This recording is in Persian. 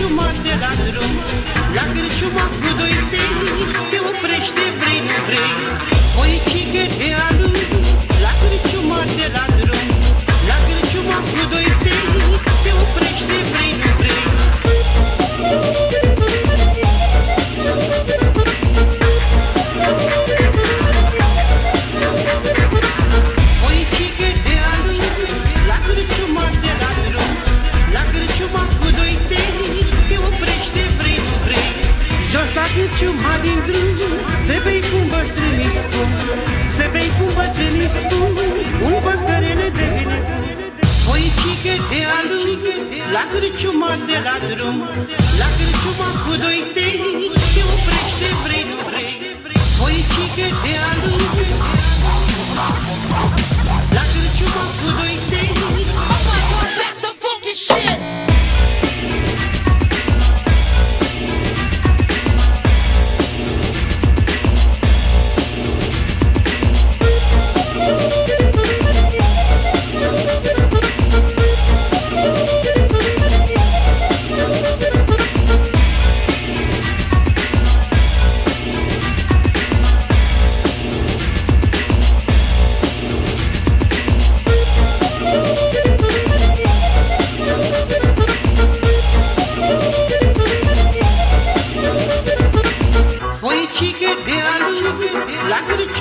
chuma de la drum la gir chuma لگری چما دلد رو لگری چما خدای with a